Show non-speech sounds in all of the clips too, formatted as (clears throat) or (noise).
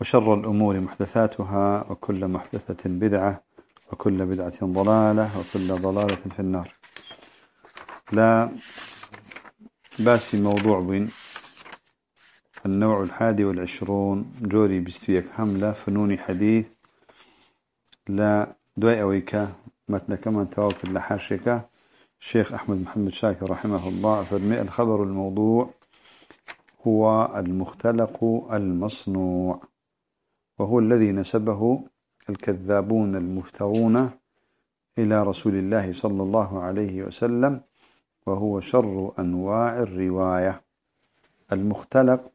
وشر الأمور محدثاتها وكل محدثة بدعة وكل بدعة ضلالة وكل ضلالة في النار. لا بأس موضوع بين النوع الحادي والعشرون جوري بستويك حملة فنوني حديث. لا دوي أويكا متن كمان توافر لحاشكا الشيخ أحمد محمد شاكر رحمه الله فرمي الخبر الموضوع هو المختلق المصنوع. وهو الذي نسبه الكذابون المفترون إلى رسول الله صلى الله عليه وسلم وهو شر أنواع الرواية. المختلق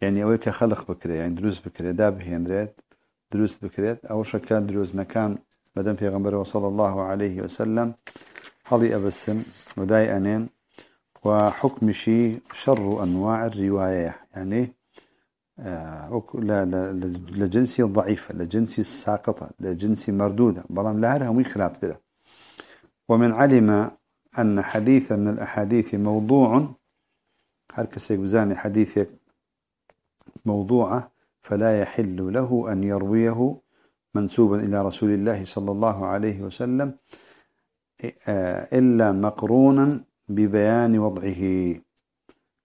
يعني أويك خلق بكري يعني دروس بكري دابه يندريت دروس بكريت أو شكان دروس نكان مدام في غنبره صلى الله عليه وسلم هذي أبسم وداي أنين وحكم شيء شر أنواع الرواية. يعني لجنسي ضعيفة لجنسي ساقطة لجنسي مردودة. بلام لها هم خلاف ذلك ومن علم أن حديثا من الأحاديث موضوع هل كسيبزاني حديثك موضوعة فلا يحل له أن يرويه منسوبا إلى رسول الله صلى الله عليه وسلم آه، إلا مقرونا ببيان وضعه.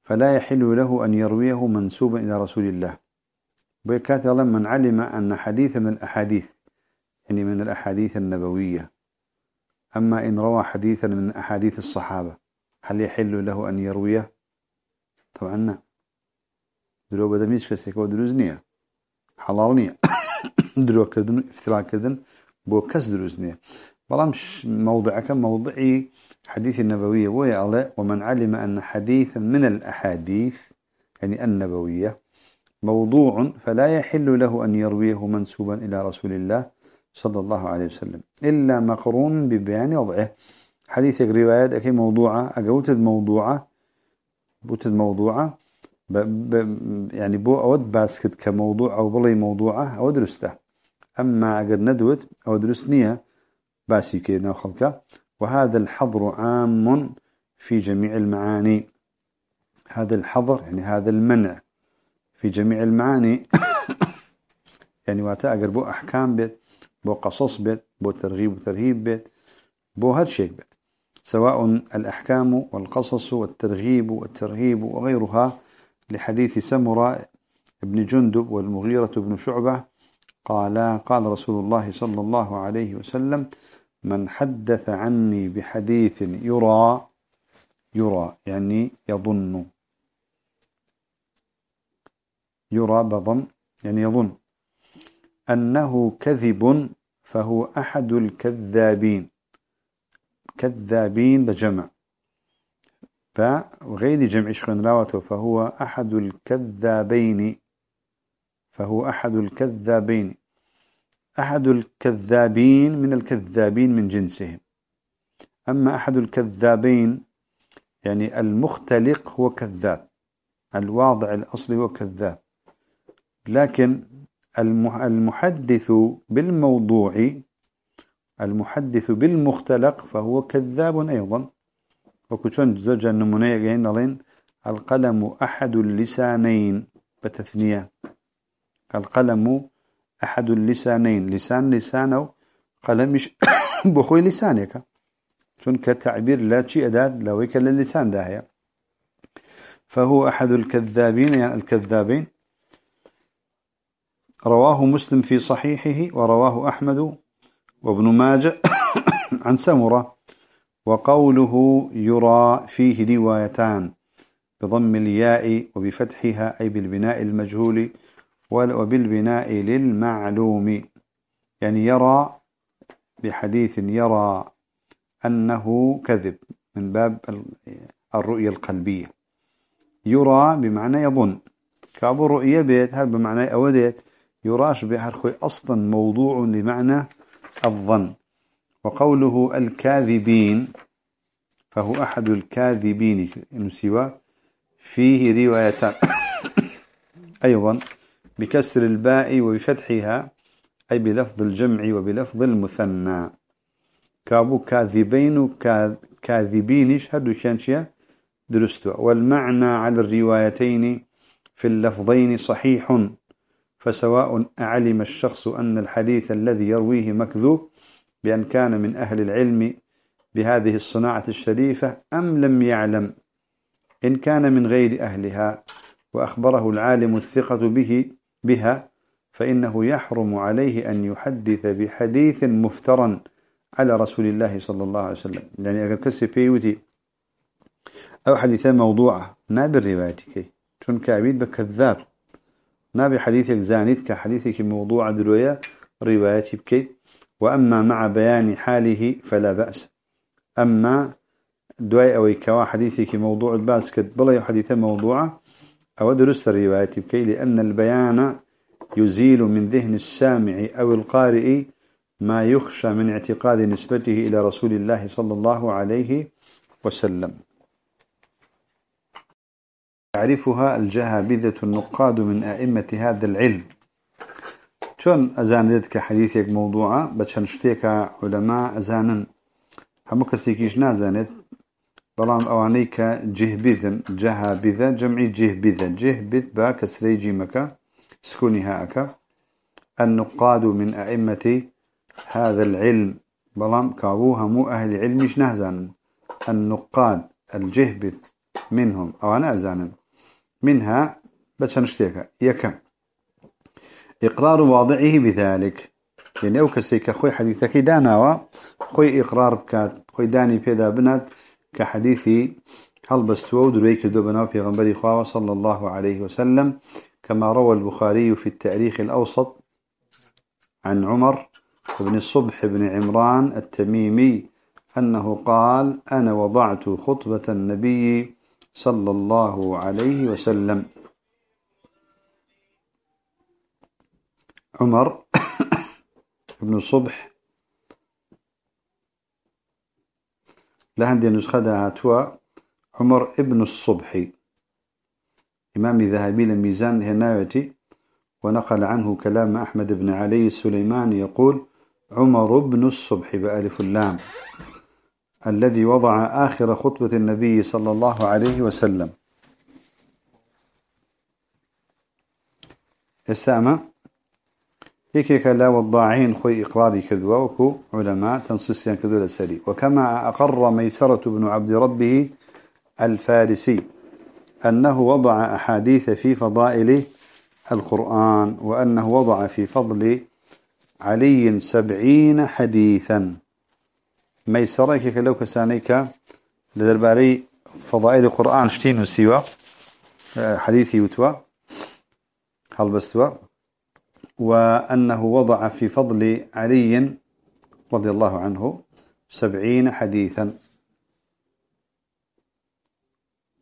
فلا يحل له أن يرويه منسوبا إلى رسول الله. الله من علم أن حديث من الأحاديث يعني من الأحاديث النبوية. أما إن روى حديثا من أحاديث الصحابة هل يحل له أن يرويه؟ طبعا نعم درو بدميش كسيك ودروزنية حلالنية درو كردن افتراء كردن بو كس دروزنية بلامش موضعك موضعي حديث النبوية. ويا ومن علم أن حديثا من الأحاديث يعني النبوية موضوع فلا يحل له أن يرويه منسوبا إلى رسول الله صلى الله عليه وسلم إلا مقرون ببيان وضعه. حديث روايات أكي موضوعة أقوتد موضوعة بوتد موضوعة ب ب يعني بو أود باسكت كموضوع أو بلي موضوعة أو درسته أما أقد ندوت أو درسنيه باسي كينا خلقه وهذا الحظر عام في جميع المعاني. هذا الحظر يعني هذا المنع في جميع المعاني. (coughs) يعني واتا بو أحكام بيت بو قصص بيت بو ترغيب وترهيب بيت بو هر شيء بيت. سواء الأحكام والقصص والترغيب والترهيب وغيرها لحديث سمراء ابن جندب والمغيرة بن شعبة قال قال رسول الله صلى الله عليه وسلم من حدث عني بحديث يرى يرى يعني يظن. يرى بضم يعني يظن. أنه كذب فهو أحد الكذابين. كذابين بجمع. فغير جمع شخن راوته فهو أحد الكذابين. فهو أحد الكذابين. أحد الكذابين من الكذابين من جنسهم. أما أحد الكذابين يعني المختلق هو كذاب الواضع الأصلي هو كذاب. لكن المحدث بالموضوع المحدث بالمختلق فهو كذاب أيضا. وكتشون زوجة النمونية القلم أحد اللسانين بتثنية. القلم أحد اللسانين. لسان لسانه قلمش (coughs) بخوي لسانك. شون كتعبير لا شيء أداد لويك للسان داهية فهو أحد الكذابين يعني الكذابين. رواه مسلم في صحيحه ورواه أحمد وابن ماجه (coughs) عن سمرة. وقوله يرى فيه روايتان بضم الياء وبفتحها أي بالبناء المجهول. وبالبناء للمعلوم. يعني يرى بحديث يرى أنه كذب من باب الرؤية القلبية. يرى بمعنى يظن. كابو رؤية بيت هل بمعنى أوديت؟ يراش بحرخ أصلا موضوع لمعنى الظن. وقوله الكاذبين فهو أحد الكاذبين فيه روايتان. (coughs) أيضا بكسر الباء وبفتحها أي بلفظ الجمع وبلفظ المثنى. كابو كاذبين كاذبين هدو شانشيا درستوا والمعنى على الروايتين في اللفظين صحيح فسواء أعلم الشخص أن الحديث الذي يرويه مكذوب بأن كان من أهل العلم بهذه الصناعة الشريفة أم لم يعلم إن كان من غير أهلها. وأخبره العالم الثقة به بها فإنه يحرم عليه أن يحدث بحديث مفترا على رسول الله صلى الله عليه وسلم. يعني أقل كسي فيوتي أو حديثة موضوعة نابي الروايتك شون كعبيد بكذاب. نابي حديثك زانيت كحديثك موضوع دروية روايتي بكيت وأما مع بيان حاله فلا بأس. أما دواي أو كوا حديثك موضوع الباسكت بلا حديثة موضوعة أو درست الرواية بكي لأن البيان يزيل من ذهن السامع أو القارئ ما يخشى من اعتقاد نسبته إلى رسول الله صلى الله عليه وسلم. يعرفها الجهابذة النقاد من أئمة هذا العلم. شون أزاندتك حديثك موضوعة بتشنشتيك علماء أزانا هم كسيكيش نازانت بلام أوانيك جهبذا جهابذة جمعي جهبذا جهبذ با كسري جيمك سكوني هاك النقاد من أئمة هذا العلم. بلام كابوها مو أهل علمش نهزان. النقاد الجهبذ منهم. أو أنا أزانا منها بتشنشتيك يكم إقرار واضعه بذلك. يعني أو كسيك خوي حديثك داناوا. خوي إقرار بكات. خوي داني بيدا بنات. كحديثي هل بستوى ودريك دوبنا في غنبري خواه صلى الله عليه وسلم كما روى البخاري في التاريخ الأوسط عن عمر بن الصبح بن عمران التميمي أنه قال أنا وضعت خطبة النبي صلى الله عليه وسلم. عمر (coughs) بن الصبح لهندي نسخة هاتوا عمر ابن الصبحي إمام ذهبي لميزان هنايتي ونقل عنه كلام أحمد بن علي السليماني يقول عمر بن الصبح بألف اللام الذي وضع آخر خطبة النبي صلى الله عليه وسلم. استعمى هيك لا وضاعين خوي إقراري كذوا وكو علماء تنصيصيا كذوا السري وكما أقر ميسرة بن عبد ربه الفارسي أنه وضع أحاديث في فضائل القرآن وأنه وضع في فضل علي سبعين حديثا. ميسرة كيك لو كسانيك لدرباري فضائل القرآن شتين وسيوا حديثي يتوى هل بستوى وأنه وضع في فضل علي رضي الله عنه سبعين حديثا.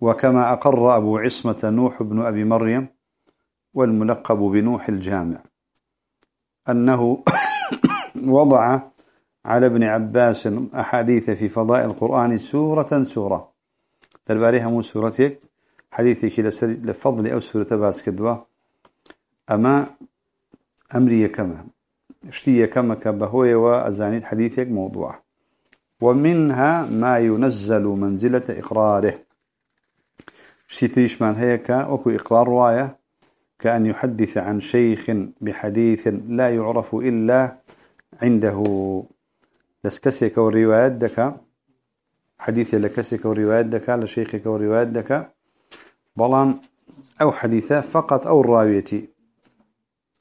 وكما أقر أبو عصمة نوح بن أبي مريم والملقب بنوح الجامع أنه (coughs) وضع على ابن عباس أحاديث في فضاء القرآن سورة سورة. تلباريها مو سورتك حديثك لفضل أو سورة باس كدوا أما أمري كما اشتي كما كبهوي وأزانيد حديثك موضوع. ومنها ما ينزل منزلة إقراره. شتيش من هيك أكو إقرار رواية كأن يحدث عن شيخ بحديث لا يعرف إلا عنده. لسكسيك وروايات دكا حديث لكسيك وروايات دكا لشيخك وروايات دكا بلان أو حديثة فقط أو الراويتي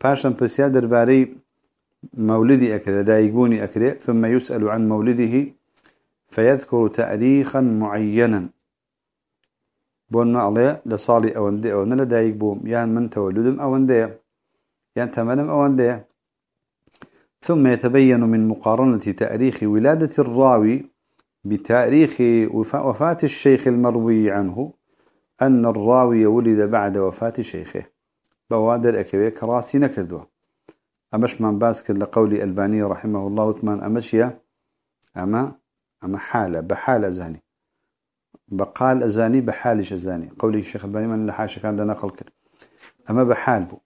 باشا بسيا درباري مولدي أكره دايقوني أكره ثم يسأل عن مولده فيذكر تاريخا معينا. بونا عليه لصالي أوندي أو نلا دايق بوم يعني من تولدم أوندي يعني تمنم أوندي. ثم يتبين من مقارنة تأريخ ولادة الراوي بتأريخ وفاة الشيخ المروي عنه أن الراوي ولد بعد وفاة شيخه. بوادر أكوية كراسي نكردوه أمش من باسك لقول ألباني رحمه الله وثمان أمشيا أما أما حالة بحالة زاني بقال أزاني بحالش أزاني. قولي الشيخ ألباني من لحاشة كان ده نقل كر أما بحال بو.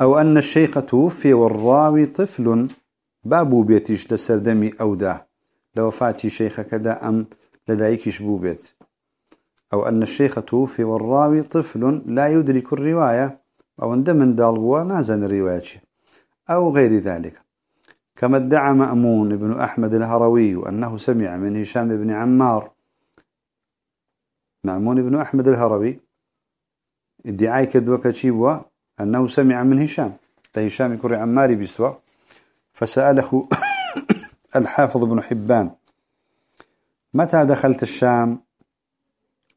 أو أن الشيخ توفي والراوي طفل بابو بيتيش لسردمي أو ده. لو فاتي شيخ كذا أم لدايكش بو بيت. أو أن الشيخ توفي والراوي طفل لا يدرك الرواية أو من دالبوا نازن الرواية أو غير ذلك. كما ادعى مأمون بن أحمد الهروي أنه سمع من هشام بن عمار. مأمون بن أحمد الهروي ادعاء كدوك تشيبوا أنه سمع من هشام. فهشام كري عماري بسوا فسأله (coughs) الحافظ بن حبان متى دخلت الشام؟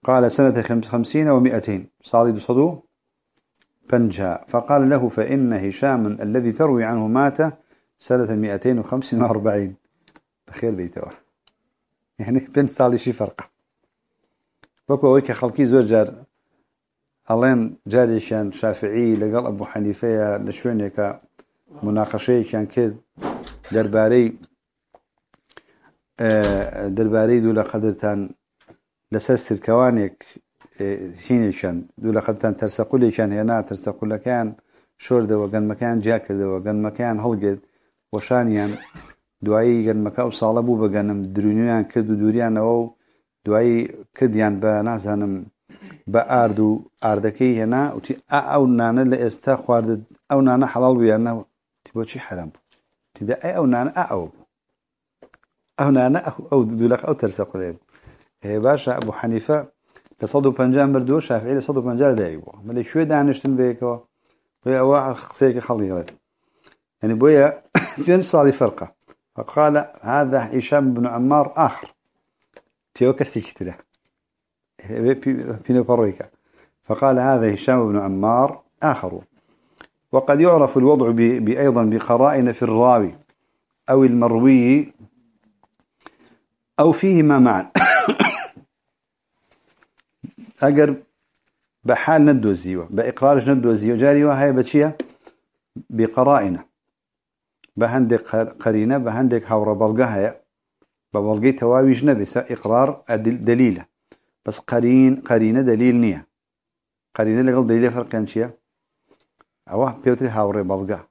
قال سنة خمسين ومئتين. صالد صدو فنجا فقال له فإن هشام الذي تروي عنه مات سنة مئتين وخمسين وأربعين. بخير بيته. يعني بين صالي شي فرقة. وكو ويك خلقي زور جار. ألين جاريشان شافعي لقال أبو حنيفة لشوينك مناقشة كان كد درباري درباري دولا قدرتان لسر سركوانك هینێکیان دوو لە قەتان تەرسەقولێکیان هێنا تەرسەقولەکان شۆر دەوە گەنمەکان جیا کردەوە گەنمەکان هەڵگرت وەشانیان دوایی گەنمەکە و ساڵە بوو بەگەنم درونیان کرد و دووریانەوە و دوایی کردیان بە نازانم بە ئارد و ئاردەکەی هێنا وتی ئەو نانە لە ئێستا خواردت ئەو نانە حەڵال بوویانەوە تی بۆچی حرام بوو؟ تیدا ئەو نانە ئەو ئەو نانە ئەو دوولەق ئەو تەرسەقولێت هێ باشە ئەبوو حەنیفە لە 150 بردووە شافعی لە 150 دایک بووە مەلی شوێ دانیشتن بێکەوە بۆ ئەوە قسەیەکە خەڵیڵێت يعني بويا فين صار فرقة فقال هذا هشام بن عمار آخر تيوكا سيكتله بينوبرويكا فقال هذا هشام بن عمار آخر وقد يعرف الوضع بأيضا بقرائن في الراوي أو المروي أو فيهما معا أجر بحال ندوزيوه بإقرارش ندوزيوه جاريوه هاي بتشيه بقرائنه بهندك قرينة بهندك هورا بلغة هي ببلغي تواويج نبس إقرار دليله بس قرين قرينة دليل نية قرينة لقل دليل فرق شيء أوه بيوتري هورا بلغة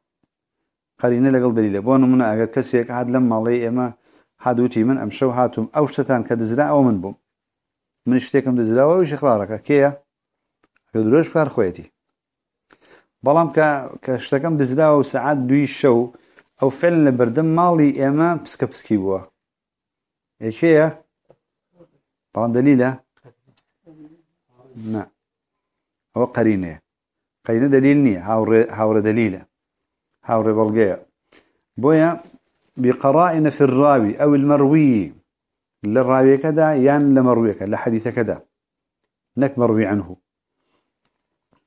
قرينة لقل دليل بون من أجر كسيك هاد لما الله إما هادوتي من أمشو هاتم أو شتان كدزراء أو من بوم من اشتكم دزراء وش إقرارك كيا كدروش فار خويتي بلام ك كشتكم دزراء وساعات دوي شو أو فعلا بردم مالي إما بسكا بسكي بوا إيش هي؟ طبعا دليلة نعم هو قرينة قرينة دليل نية هاور هاور دليلة هاور بلغية بويا بقرائن في الراوي أو المروي للراوي كذا يعني لمروي كذا لحديث كذا. نك مروي عنه.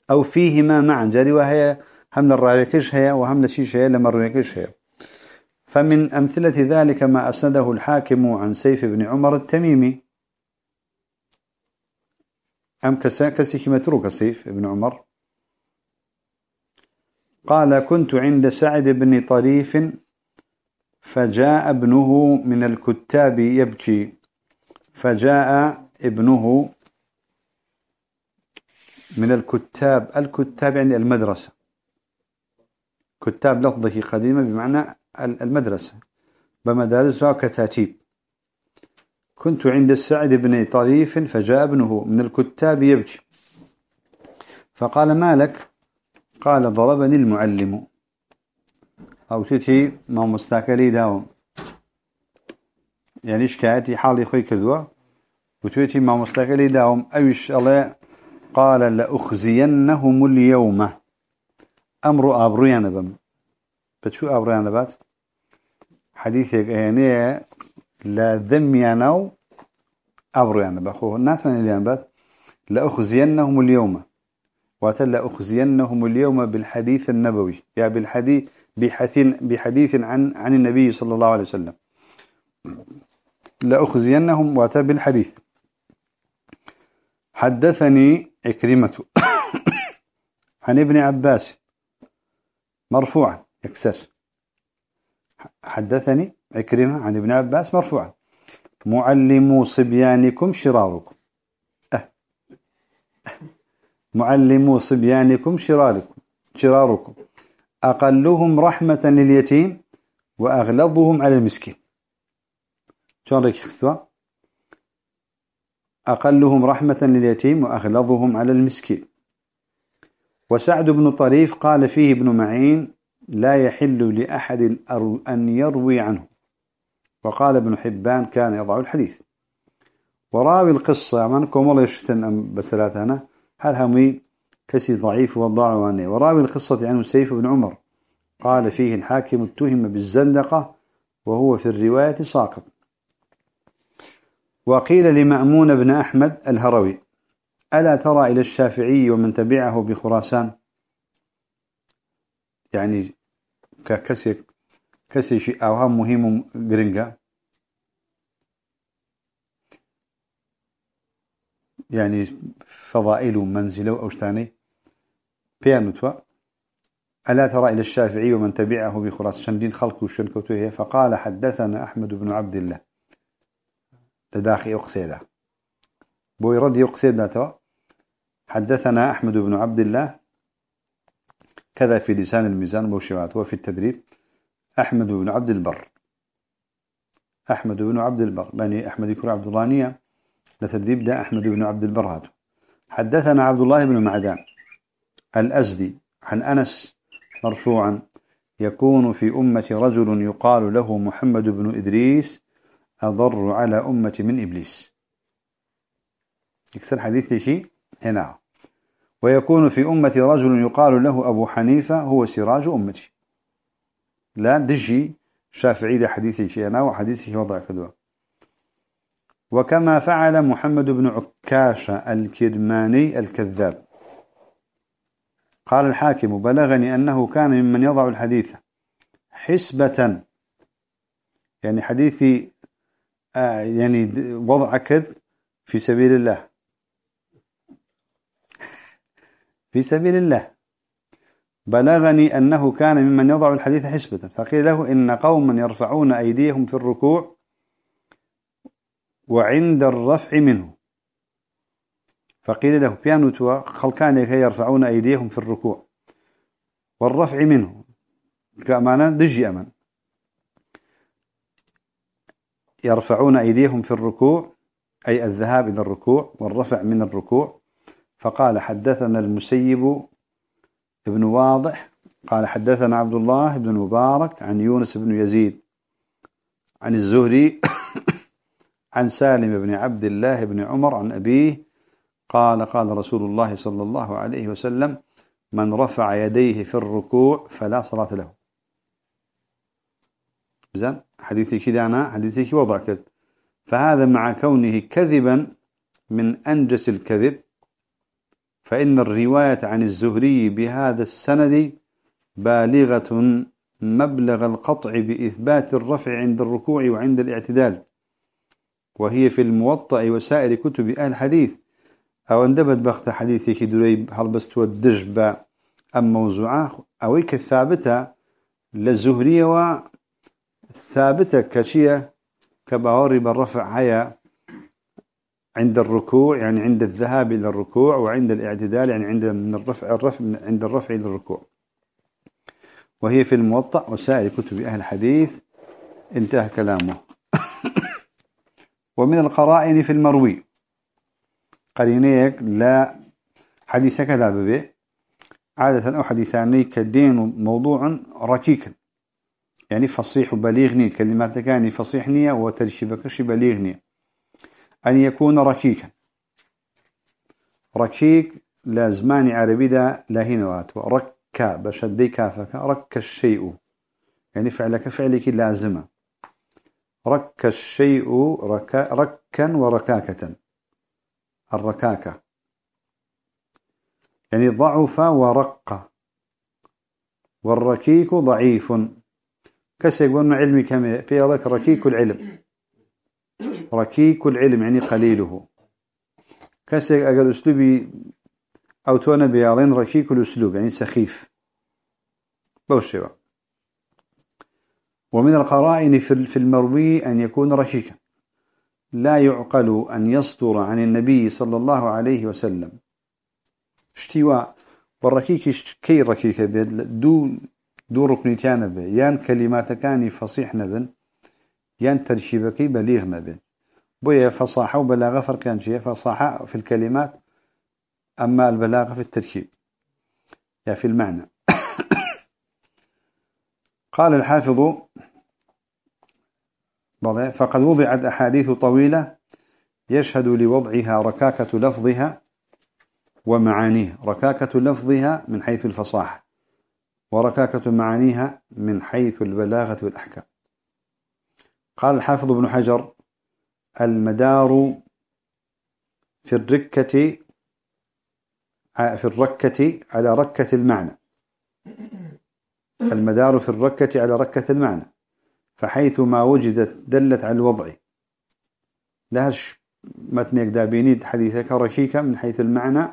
أو فيهما معا جاري وهي هم الراوي كش هي وهم لشيش هي لمروي كش هي. فمن أمثلة ذلك ما أسنده الحاكم عن سيف بن عمر التميمي. أم كسيك متروك سيف بن عمر. قال كنت عند سعد بن طريف فجاء ابنه من الكتاب يبكي. فجاء ابنه من الكتاب الكتاب يعني المدرسة. كتاب لفظه قديمة بمعنى المدرسة. بمدارسها كتاتيب كنت عند السعد بن طريف فجاء ابنه من الكتاب يبكي. فقال ما لك قال ضربني المعلم. أو تتي ما مستاكلي داوم. يعني شكايتي حالي خوي كذوة وتوتي ما مستاكلي داوم أيش الله قال لأخزينهم اليوم. أمر أبريان بم بتشو أبريان بات حديثك يعني لا ذميانا و أبريانا بأخوه ناتمنى اليوم بات؟ لأخزينهم اليوم. واتلا أخزينهم اليوم بالحديث النبوي. يا بالحديث بحديث بحديث عن عن النبي صلى الله عليه وسلم. لأخزينهم واتا بالحديث. (coughs) حدثني إكرمة. عن ابن عباس. مرفوعا. يكسر. حدثني عكرمة عن ابن عباس مرفوعا. معلموا صبيانكم شراركم. معلموا صبيانكم شراركم شراركم. أقلهم رحمة لليتيم وأغلظهم على المسكين. شون ريك اختوا أقلهم رحمة لليتيم وأغلظهم على المسكين. وسعد بن طريف قال فيه ابن معين لا يحل لأحد أن يروي عنه. وقال ابن حبان كان يضع الحديث. وراوي القصة من كومول يشتن أم بسلاتنا. هل همي كسي ضعيف وضعواني وراوي القصة عنه سيف بن عمر. قال فيه الحاكم اتهم بالزندقة وهو في الرواية ساقط. وقيل لمأمون بن أحمد الهروي ألا ترى إلى الشافعي ومن تبعه بخراسان؟ يعني ككسي كسي شيء أوهام مهم جرينجا يعني فضائل منزله أو ثاني بيانوتوا ألا ترى إلى الشافعي ومن تبعه بخراسان شندين خلق وشنكوتوه فقال حدثنا أحمد بن عبد الله. لداخي أقصيدة. بوي رد يقصيد حدثنا أحمد بن عبد الله. كذا في لسان الميزان بوشوات وفي التدريب. أحمد بن عبد البر. أحمد بن عبد البر. بني أحمد يكون عبد الله لتدريب ده أحمد بن عبد البر هذا حدثنا عبد الله بن معدان الأزدي عن أنس مرفوعا يكون في أمة رجل يقال له محمد بن إدريس أضر على أمة من إبليس. يكسر حديث شيء؟ هنا. ويكون في أمة رجل يقال له أبو حنيفة هو سراج أمتي. لا دجي شافعي ده حديثي شيء أنا وحديثه وضع كذا وكما فعل محمد بن عكاشة الكرماني الكذاب. قال الحاكم بلغني أنه كان ممن يضع الحديث حسبة. يعني حديثي آه يعني وضع كذب في سبيل الله. (laughs) في سبيل الله. بلغني أنه كان ممن يضع الحديث حسبة. فقيل له إن قوما يرفعون أيديهم في الركوع وعند الرفع منه. فقيل له بيانو توا خلقان يرفعون أيديهم في الركوع. والرفع منه. كأمانا دجي أمان يرفعون أيديهم في الركوع أي الذهاب إلى الركوع والرفع من الركوع. فقال حدثنا المسيب ابن واضح. قال حدثنا عبد الله بن مبارك عن يونس بن يزيد عن الزهري عن سالم بن عبد الله بن عمر عن أبيه قال قال رسول الله صلى الله عليه وسلم من رفع يديه في الركوع فلا صلاة له. زين حديثي كده أنا حديثي وضع كده فهذا مع كونه كذبا من أنجس الكذب فإن الرواية عن الزهري بهذا السند بالغة مبلغ القطع بإثبات الرفع عند الركوع وعند الاعتدال. وهي في الموطأ وسائر كتب أهل الحديث أو اندبت بخت حديثي كدريب هل بس تودج أم موزوعة أو كثابتة للزهرية وثابتة كشية كباوري بالرفع هيا عند الركوع يعني عند الذهاب إلى الركوع وعند الاعتدال يعني عند من الرفع الرفع من عند الرفع إلى الركوع. وهي في الموطأ وسائر كتب أهل الحديث انتهى كلامه. (laughs) ومن القرائن في المروي. قرينيك لا حديث كذا به عادة أو حديثاني كدين موضوع ركيك. يعني فصيح بليغني كلمات كان فصيحني وترشبكش بليغني أن يكون ركيكا ركيك لازمان عربي دا لاهنوات ركا بشدي كافك. رك الشيء. يعني فعلك فعلك لازمة. رك الشيء ركا ركا وركاكة. الركاكة يعني ضعف ورق. والركيك ضعيف. كسيقول علمي كم في لك ركيك العلم. ركيك العلم يعني قليله. كسيك أقل أسلوبي أو تونا بيالين ركيك الأسلوب يعني سخيف. بوشوا ومن القرائن في المروي أن يكون رشيكا. لا يعقل أن يصدر عن النبي صلى الله عليه وسلم. اشتواء. والركيك كي ركيك بيد؟ دو دو ركنتيان به يان كلمات كاني فصيح نبن يان ترشيبكي بليغ نبن. بويا فصاحة وبلاغة فرقان شيء فصاحة في الكلمات أما البلاغة في التركيب يا في المعنى. قال الحافظ فقد وضعت أحاديث طويلة يشهد لوضعها ركاكة لفظها ومعانيه ركاكة لفظها من حيث الفصاحة وركاكة معانيها من حيث البلاغة والأحكام. قال الحافظ ابن حجر المدار في الركة في الركة على ركة المعنى. المدار في الركة على ركة المعنى فحيث ما وجدت دلت على الوضع. لهش متنك دابينيد حديثك ركيكا من حيث المعنى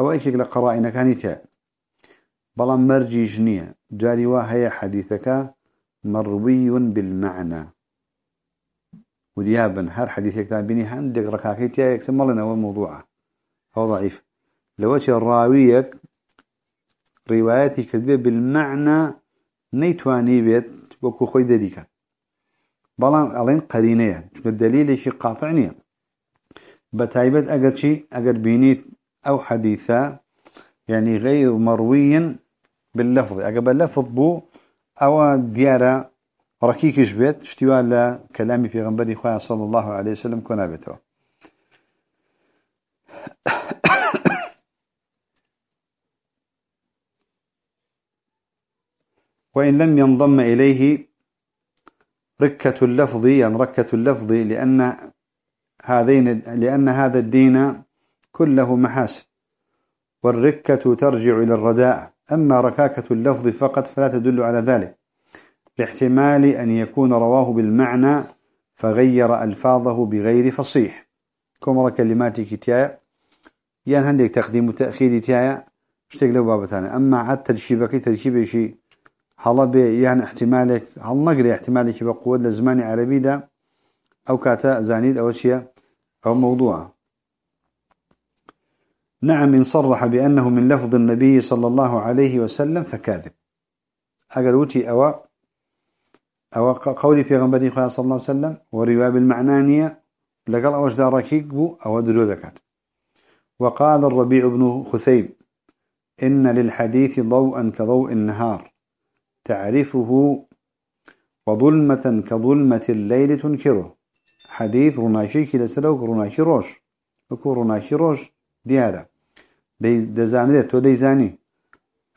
أو أيكك لقرائنا كانت بلا مرجي جنية جاري وهي حديثك مروي بالمعنى. وديابا هر حديثك دابيني هندق ركاكيتيا يكتمل لنا هو ضعيف. لو الراويك رواياتي كذبه بالمعنى نيتواني بيت وكو خوي ذلك بلان ألين قرينية الدليل شي قاطعني. بتايبت أجر شي أجر بينيت أو حديثة يعني غير مروي باللفظ. أجر باللفظ بو أو ديارة ركيكش بيت اشتوى لكلامي في غنبري خواه صلى الله عليه وسلم كنا بيته. وإن لم ينضم إليه ركة اللفظ يعني ركة اللفظ لأن هذين لأن هذا الدين كله محاسن والركة ترجع إلى الرداء. أما ركاكة اللفظ فقط فلا تدل على ذلك لاحتمال أن يكون رواه بالمعنى فغير ألفاظه بغير فصيح. كمرة كلمات كتايا يعني عندك تقديم وتأخير تايا اشتغل بابتانا. أما عاد ترشيبك ترشيب شيء هلا بي يعني احتمالك هل نقري احتمالك بقوة لزمان عربي ده أو كاتا زانيد أو شيء أو موضوع. نعم إن صرح بأنه من لفظ النبي صلى الله عليه وسلم فكاذب. أقلوتي أو أو قولي في غنبري صلى الله عليه وسلم ورواية بالمعنانية لقال أوش داركيك بو أو درو ذكات. وقال الربيع بن خثيم إن للحديث ضوءا كضوء النهار. تعرفه وظلمة كظلمة الليل تنكره. حديث رناشيك لسلوك رناشي روش. وكو رناشي روش ديارة. دي دزانريت وديزاني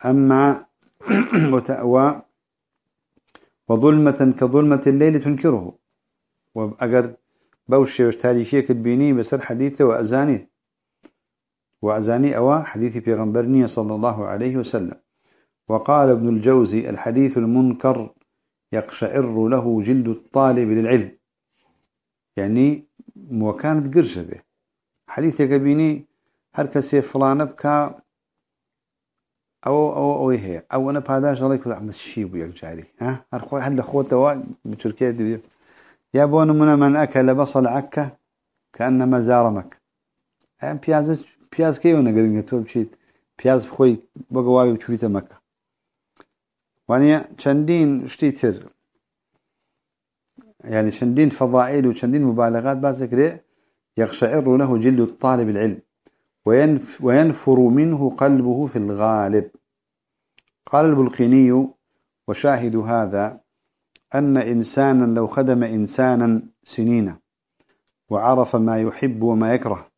أما (clears throat) وتأوى وظلمة كظلمة الليل تنكره. وأجر بوشي تاريخية كتبيني بسر حديثة وأزاني. وأزاني أوا حديث في غنبرني صلى الله عليه وسلم. وقال ابن الجوزي الحديث المنكر يقشعر له جلد الطالب للعلم. يعني وكانت قرشة به. حديث يقبيني هر كسي فلان بكا أو أو أو هي. أو أنا بهذا الله يقول أحمد الشيب وياك جاري ها؟ هر خو هل خوته من تركيا دي يا بون من من أكل بصل عكة كأنما زار مك. أم بياز بياز كيو نقرن يتوب شيء بياز بخوي بقواي وشويته مكة؟ وانيا چندين شتيتر يعني چندين فضائل وچندين مبالغات بازكري يقشعر له جلد الطالب العلم وينف وينفر منه قلبه في الغالب. قال البلقيني وشاهد هذا أن إنسانا لو خدم إنسانا سنين وعرف ما يحب وما يكره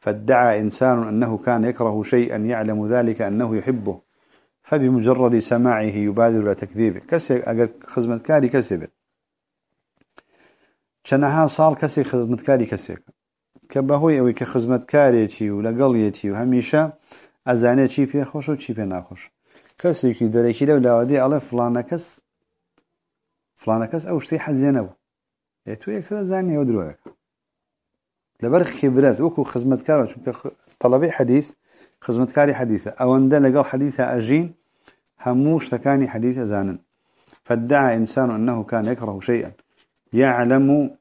فادعى إنسان أنه كان يكره شيئا يعلم ذلك أنه يحبه. فبمجرد سماعه يبادر تكذيبه. كسي أجر خدمتكاري كسبت چنها صار كسي خدمتكاري كسي كبهوي أو كخدمتكاري شيء ولا قليتي وهميشة أزاني شيء في خوش وشيء في ناخوش كسي كي دريكي لو لاودي على فلان كس فلان كس أو شيء حزينه يتو يكسر زاني ودروك لبرخ خبرات وكو خدمتكار طلبي حديث خدمتكاري حديثة أو أن لقوا حديثة أجين هموش تكاني حديث أزانا فادعى إنسان أنه كان يكره شيئا. يعلم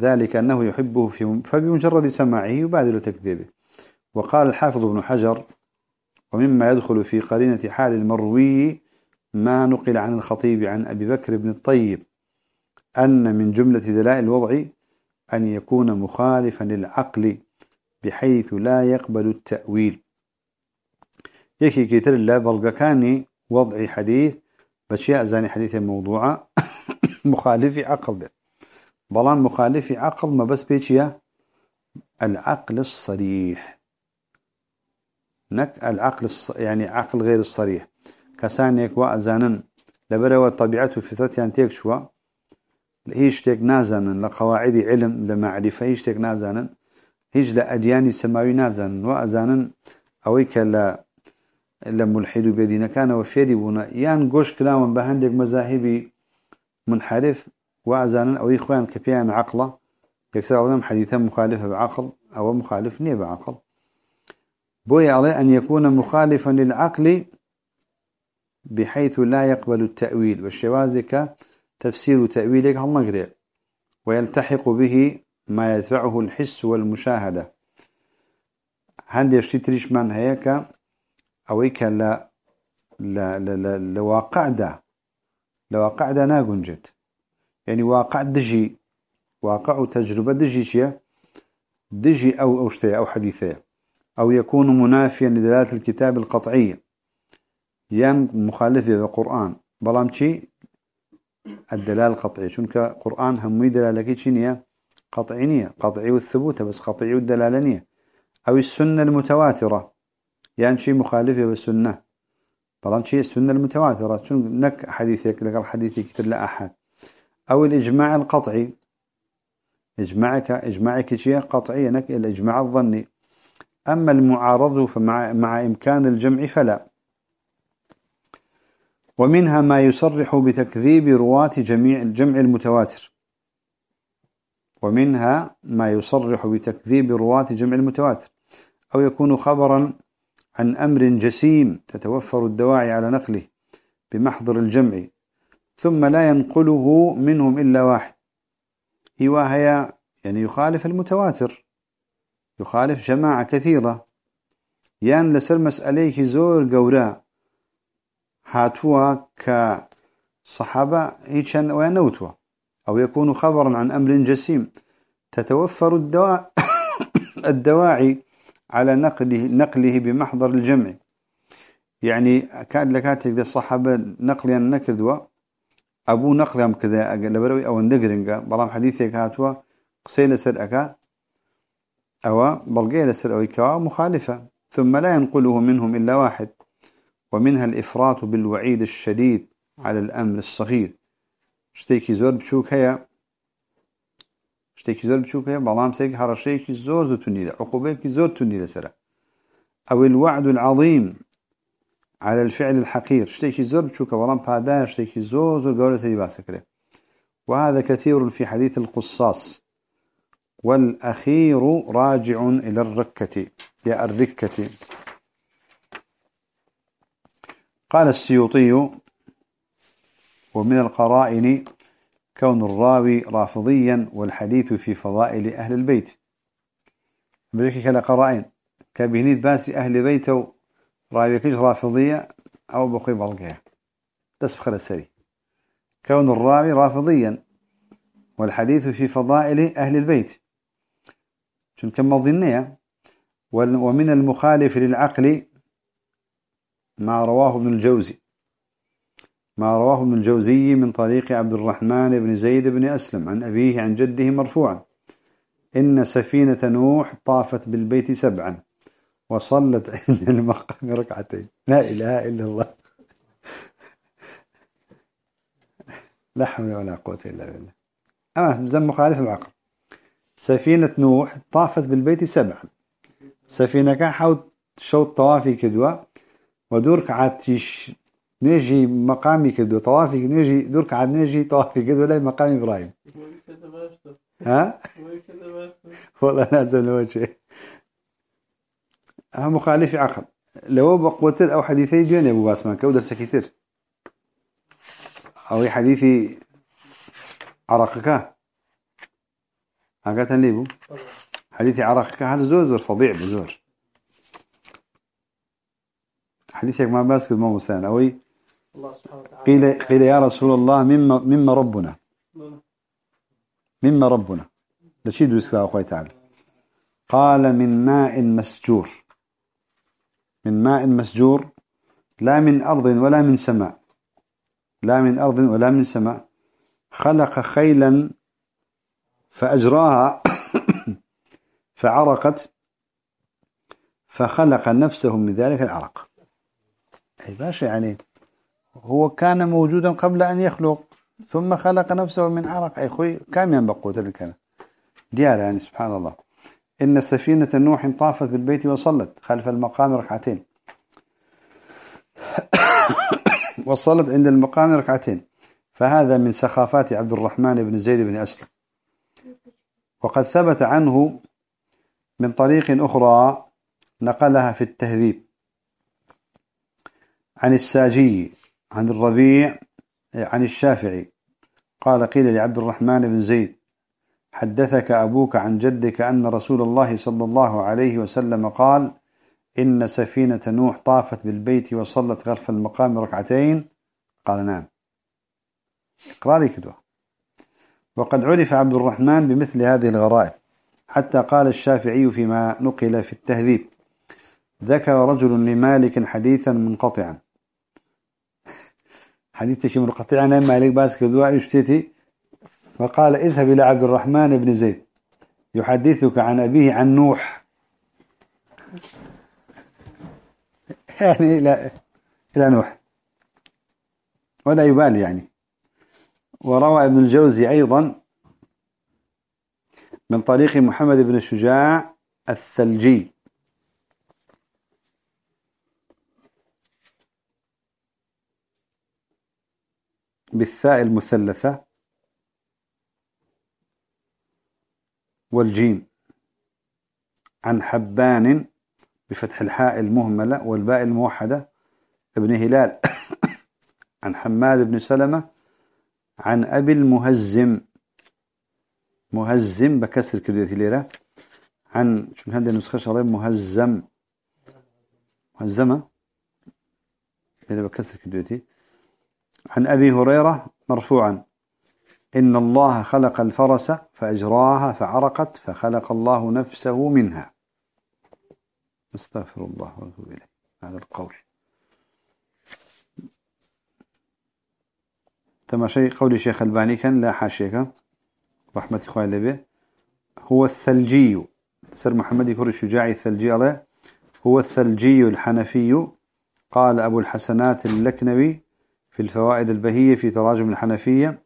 ذلك أنه يحبه في فبمجرد سماعه يبادر تكذيبه. وقال الحافظ ابن حجر ومما يدخل في قرينة حال المروي ما نقل عن الخطيب عن أبي بكر بن الطيب. أن من جملة دلائل الوضع أن يكون مخالفا للعقل بحيث لا يقبل التأويل. يكي كتر الله بلغكاني وضع حديث بشياء زاني حديث الموضوع (coughs) مخالف عقل به بلان مخالف عقل ما بس بيشيا العقل الصريح. نك العقل الص... يعني عقل غير الصريح. كسانيك وأزانا لبروا طبيعته فترة تيك شوا. هيش تيك نازانا لقواعد علم لمعرفة هيش تيك نازانا هيش لأديان السماوي نازانا وأزانا أويك لا لملحد بيدين كان وفيري بونا. يان قوش كلاما بهندك مذاهبي منحرف وأزانا أو إخوان كبيان عقله. يكسر عليهم حديثا مخالفة بعقل أو مخالف نية بعقل. بوي عليه أن يكون مخالفا للعقل بحيث لا يقبل التأويل. والشوازك تفسير تأويلك هالنقرأ ويلتحق به ما يدفعه الحس والمشاهدة. هندي يشتريش من هيك أويك لا لا لا لا لواقع ده لواقع ده ناقنجت يعني واقع دجي واقع تجربة دجي شيء دجي أو أو شيء أو حديثة أو يكون منافيا لدلالة الكتاب القطعية يان مخالفة بالقرآن بلام شي الدلالة القطعية شنك قرآن همي دلالة شنية قطعينية قطعي والثبوت بس قطعي والدلالة أو السنة المتواترة. يعني شي مخالفة بالسنة بلام شي السنة المتواترة. شنك نك حديثك؟ لقال حديثك كتر لا أحد. أو الإجماع القطعي. إجماعك إجماعك شيء قطعي نك الإجماع الظني. أما المعارض فمع مع إمكان الجمع فلا. ومنها ما يصرح بتكذيب رواة جميع الجمع المتواتر. ومنها ما يصرح بتكذيب رواة جمع المتواتر. أو يكون خبرا عن أمر جسيم تتوفر الدواعي على نقله بمحضر الجمع ثم لا ينقله منهم إلا واحد. هو هي يعني يخالف المتواتر يخالف جماعة كثيرة. يان لسر مسأليك زور قوراء هاتوا كصحابة هيتشان وينوتوا أو يكون خبرا عن أمر جسيم. تتوفر الدواء (coughs) الدواعي على نقله نقله بمحضر الجمع. يعني كان لكاتك الصحابة نقليا نكردوا. أبو نقل كذا لبروي أو ندقرنجا بلام حديثك هاتوا قصيلة سر أكا أو بلقي سر أو كوا مخالفة. ثم لا ينقله منهم إلا واحد. ومنها الإفراط بالوعيد الشديد على الأمر الصغير. شتيكي زور بشوك هيا. شتيكي زور بشوك هيا بلام سيك هرشيكي زور زو تنيلة عقوبيكي زور تنيلة سر أو الوعد العظيم على الفعل الحقير شتێکی زۆر بچووک بەڵام پاداشتێکی زۆر زۆر گەورەی سيدي باسکری وهذا كثير في حديث القصاص والأخير راجع إلى الركة يا الركة قال السيوطي ومن القرائن كون الراوي رافضيا والحديث في فضائل أهل البيت. بذلك قرائن. كبهنيت باسي أهل بيته راوي كيش رافضية أو بقي بلقية. تسبخ السري كون الراوي رافضيا والحديث في فضائل أهل البيت. شن كما ظنية ومن المخالف للعقل ما رواه ابن الجوزي. ما رواه ابن الجوزي من طريق عبد الرحمن بن زيد بن أسلم عن أبيه عن جده مرفوعا. إن سفينة نوح طافت بالبيت سبعا وصلت (laughs) عند المقام ركعتين. لا إله إلا الله. لا حول ولا قوة إلا بالله. أما زم مخالف العقل. سفينة نوح طافت بالبيت سبعا. سفينة كان حاول شوط طوافي كدوا ودور كعاتيش نجي مقامي كدوا طوافي نجي دور كعاد نجي طوافي كدوا لا مقام إبراهيم. ها؟ والله لازم الوجه هم مخالف عقل. لو بقوتر أو حديثي يا أبو باسمان كودر سكتر أو حديثي عرقك؟ هكذا ليبو حديث عرقك هذا زور زور؟ فظيع بزور. حديثك ما باسك ما مسان أوي قيل قيل يا رسول الله مما مما ربنا. مما ربنا. لشيد بسكلا أخوي تعالى قال من ماء مسجور. من ماء مسجور لا من أرض ولا من سماء. لا من أرض ولا من سماء. خلق خيلا فأجراها (coughs) فعرقت فخلق نفسه من ذلك العرق. أي باشا يعني هو كان موجودا قبل أن يخلق ثم خلق نفسه من عرق. أي خوي كم ينبقوا تلك ديار يعني سبحان الله. إن سفينة نوح طافت بالبيت وصلت خلف المقام ركعتين. (coughs) وصلت عند المقام ركعتين. فهذا من سخافات عبد الرحمن بن زيد بن أسلم. وقد ثبت عنه من طريق أخرى نقلها في التهذيب. عن الساجي. عن الربيع عن الشافعي قال قيل لعبد الرحمن بن زيد حدثك أبوك عن جدك أن رسول الله صلى الله عليه وسلم قال إن سفينة نوح طافت بالبيت وصلت غرف المقام ركعتين قال نعم إقراري كدوه وقد عرف عبد الرحمن بمثل هذه الغرائب حتى قال الشافعي فيما نقل في التهذيب ذكر رجل لمالك حديثا منقطعا حديث شي منقطعا مالك باسك دواء يشتتي. فقال اذهب إلى عبد الرحمن بن زيد. يحدثك عن أبيه عن نوح. يعني إلى إلى نوح. ولا يبالي يعني. وروى ابن الجوزي أيضا من طريق محمد بن الشجاع الثلجي. بالثاء المثلثة والجيم عن حبان بفتح الحاء المهملة والباء الموحدة ابن هلال. (coughs) عن حماد بن سلمة عن أبي المهزم. مهزم بكسر كلية ليرة. عن شو هذه النسخة شريب مهزم. مهزمة. ليرة بكسر كليتي عن أبي هريرة مرفوعا. إن الله خلق الفرس فأجراها فعرقت فخلق الله نفسه منها. أستغفر الله وأتوب إليه. هذا القول. تما شيء قول الشيخ ألباني كان لا حاشيك رحمة إخوة به هو الثلجي. سر محمد يكون الشجاعي الثلجي عليه. هو الثلجي الحنفي. قال أبو الحسنات اللكنوي. في الفوائد البهية في تراجم الحنفية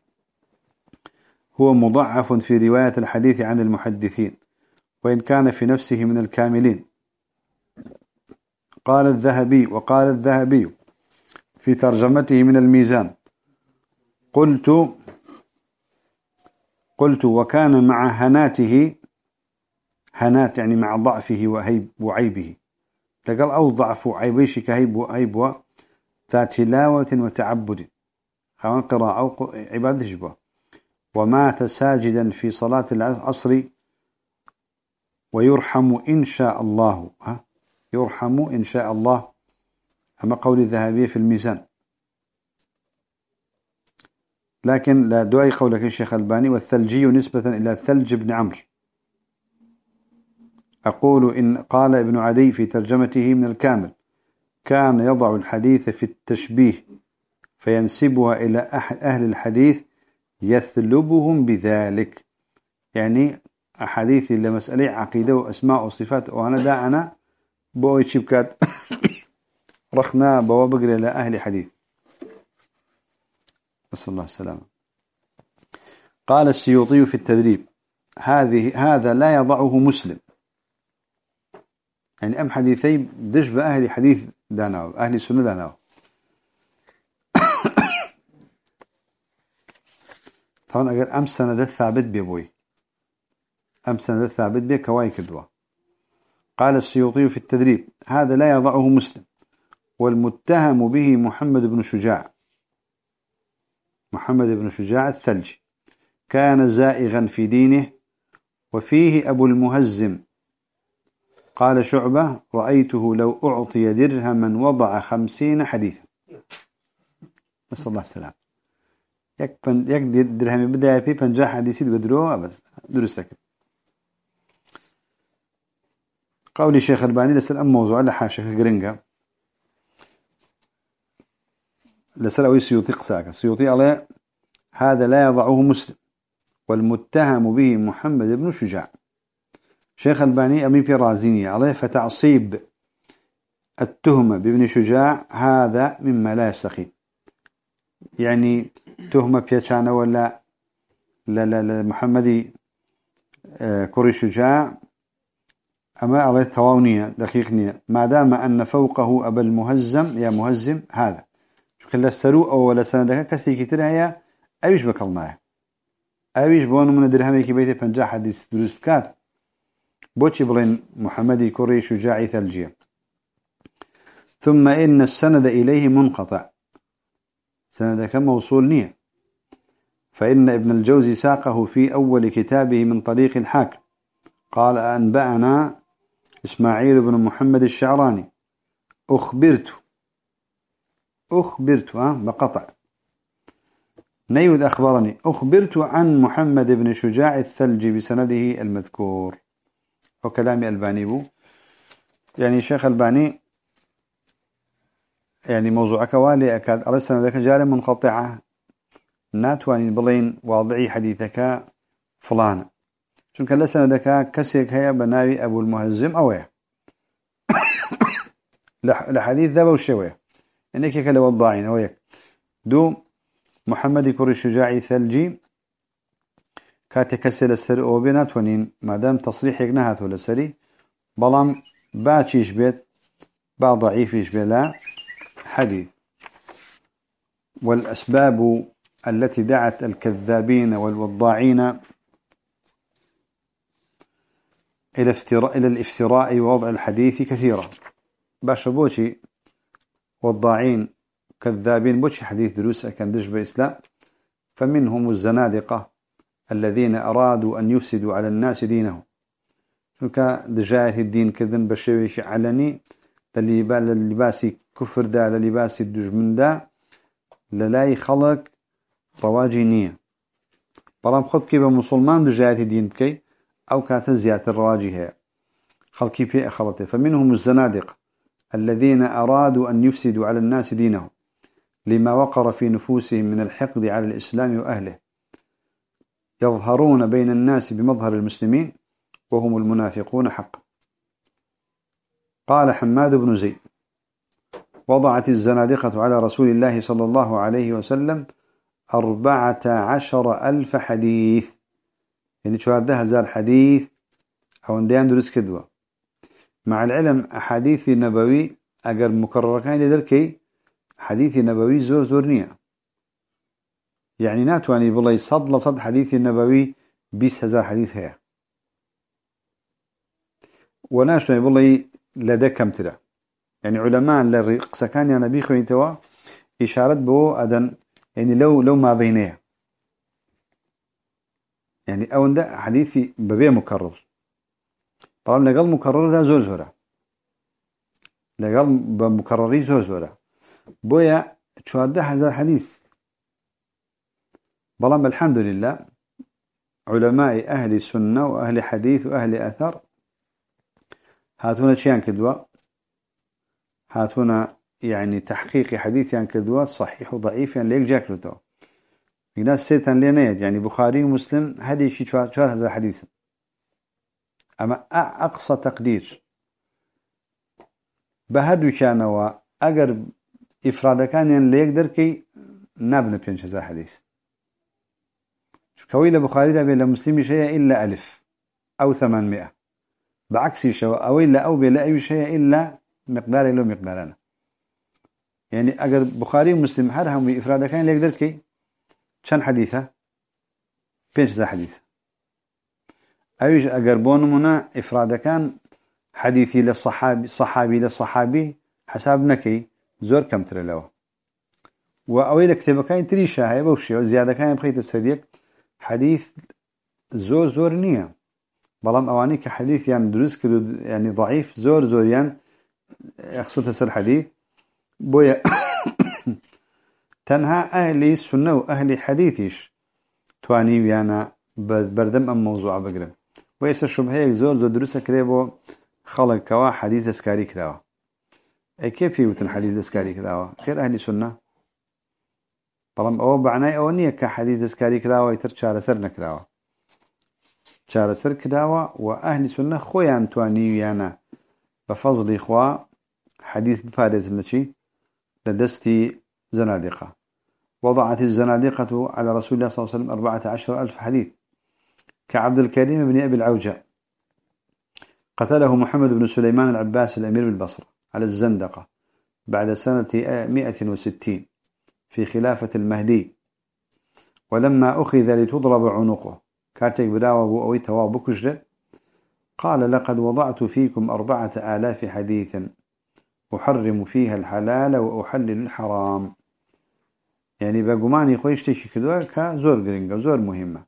هو مضعف في رواية الحديث عن المحدثين وإن كان في نفسه من الكاملين. قال الذهبي وقال الذهبي في ترجمته من الميزان قلت قلت وكان مع هناته هنات يعني مع ضعفه وهيب وعيبه. لقال أو ضعف عيبيش كهيب وعيب تلاوة وتعبد. خوان قراءة عبادة جبه. ومات ساجدا في صلاة العصر ويرحم إن شاء الله. ها؟ يرحم إن شاء الله. أما قول الذهبية في الميزان. لكن لا دعي قولك الشيخ الباني والثلجي نسبة إلى ثلج بن عمرو. أقول إن قال ابن عدي في ترجمته من الكامل. كان يضع الحديث في التشبيه فينسبها إلى أهل الحديث يثلبهم بذلك. يعني أحاديث لمسألة عقيدة وأسماء وصفات. وأنا دا أنا بوي شبكات (coughs) رخنا بوابقر إلى أهل حديث. نسأل الله السلامة. قال السيوطي في التدريب هذه هذا لا يضعه مسلم. يعني أم حديثي دش بأهل حديث داناو أهل السنة داناو. (coughs) طبعا أقول أم سند ثابت بيبوي أم سند ثابت بي كواي كدوا. قال السيوطي في التدريب هذا لا يضعه مسلم. والمتهم به محمد بن شجاع. محمد بن شجاع الثلج. كان زائغا في دينه وفيه أبو المهزم قال شعبة رأيته لو أعطي درهما وضع خمسين حديثا. نسأل الله السلام يك يك درهم بدأ في بنجاح حديثي بدروه بس درستك قولي شيخ الباني لسل أم موضوع لحاشة قرنقة لسل أوي سيوطي قساك سيوطي عليه هذا لا يضعه مسلم. والمتهم به محمد بن شجاع. شيخ الباني أمي في رازيني عليه فتعصيب التهمة بابن شجاع هذا مما لا يستقيم يعني تهمة بيتشانا ولا لا لا لا محمدي آه، كوري شجاع أما عليه تواونية دقيقنية ما دام أن فوقه أبا المهزم يا مهزم هذا. شو كلا سرو أو ولا سندك كسي كتير هي أيش بكلمة أيش بون من درهمي كي بيت بنجاح حديث دروس بكات؟ بوشي بلين محمدي كوري شجاعي ثلجية. ثم إن السند إليه منقطع. سندك موصول؟ نية. فإن ابن الجوزي ساقه في أول كتابه من طريق الحاكم. قال أنبأنا إسماعيل بن محمد الشعراني. أخبرت. أخبرت بقطع. نيود أخبرني. أخبرت عن محمد بن شجاع الثلجي بسنده المذكور. وكلام ألباني بو. يعني شيخ ألباني يعني موضوعك والي أكاد أرسلنا ذلك جاري منقطعة. ناتواني بلين واضعي حديثك فلان چونك لسنا ذلك كسيك هيا بناوي أبو المهزم أويه لحديث ذا بوشويه إنك كلا وضاعين أويك دو محمد كوري شجاعي ثلجي كاتكسل السر أو بينات ونين مادام تصريح يقنهات ولا سري بلام باتشيش بيت با ضعيفيش بلا حديث والأسباب التي دعت الكذابين والوضاعين إلى افتراء إلى الإفتراء ووضع الحديث كثيرة باش بوشي وضاعين كذابين بوشي حديث دروس كان دش بإسلام فمنهم الزنادقة. الذين أرادوا أن يفسدوا على الناس دينهم. شنك دجاية الدين كذن بشويش علني للباسي كفر دا للباسي الدجمن دا للاي خلق رواجي نية. بلام خد كيبا مسلمان دجاية الدين بكي أو كانت زيادة الرواجي هي. خلقي في أخلته فمنهم الزنادق الذين أرادوا أن يفسدوا على الناس دينهم لما وقر في نفوسهم من الحقد على الإسلام وأهله. يظهرون بين الناس بمظهر المسلمين وهم المنافقون حقا. قال حماد بن زيد وضعت الزنادقة على رسول الله صلى الله عليه وسلم أربعة عشر ألف حديث. يعني شو هذا؟ هزار حديث أو انديان درس كدوة مع العلم أحاديث النبوي أجر مكرر كان لذلك حديث نبوي زور زورنية يعني ناتواني بالله صد لصد حديث النبوي بيس هزار حديث هي. وناشتواني بالله لدى كم ترى يعني علماء لرقصة كان يا نبي خوين توا إشارة بو أدن يعني لو لو ما بينها يعني أو ده حديثي ببيع مكرر. طبعا لقل مكرر ده زور زورة. لقل بمكرري زور زورة. بويا ده هذا حديث. بلام الحمد لله. علماء أهل السنة وأهل حديث وأهل أثر. هاتونا شيان كدوا هاتونا يعني تحقيق حديث يعني كدوا صحيح وضعيف يعني ليك جاك لتو. ناس سيتان لينيد يعني بخاري ومسلم هذه شيء شوار هذا الحديث أما أقصى تقدير. بهدو كانوا أجر إفراد كان يعني ليك دركي نبنى بينش هذا الحديث كويل بخاري ده بلا مسلم شيء إلا ألف أو ثمانمائة. بعكس شو أو إلا أو بلا أي شيء إلا مقدار له مقدارنا. يعني أجر بخاري ومسلم هرهم بإفراد كان ليقدر كي؟ كان حديثة؟ بينش ذا حديثة. أيش أجر بونمنا إفراد كان حديثي للصحابي صحابي للصحابي حساب نكي زور كم ترى له. وأويل كتابة كان تريشة هاي بوشي وزيادة كان بخيت السريك. حديث زور زور نية. بلام أواني كحديث يعني دروس كدو يعني ضعيف زور زور يعني يقصد تسر حديث بويا (coughs) تنها أهلي سنة وأهلي حديثيش. تواني ويانا بردم أم موضوع بقرم. ويسا شبهيك زور زور دروسة كريبو خلق كوا حديث دسكاري كراوا أي كيف يوتن حديث دسكاري كراوا غير أهلي سنة؟ بلام أو بعناي أو نية كحديث دسكاري كراوا يتر شارة سر نكراوا شارة سر كراوا وأهلي سنة خويا تواني ويانا بفضل إخوة حديث بفارز لشي لدستي زنادقة وضعت الزنادقة على رسول الله صلى الله عليه وسلم أربعة عشر ألف حديث كعبد الكريم بن أبي العوجة قتله محمد بن سليمان العباس الأمير بالبصرة على الزندقة بعد سنة 160 في خلافة المهدي. ولما أخذ لتضرب عنقه. كاتك براوه أو تواب كجر قال لقد وضعت فيكم أربعة آلاف حديث أحرم فيها الحلال وأحلل الحرام. يعني بقماني خويش تشي كدوا كزور قرنقة زور مهمة.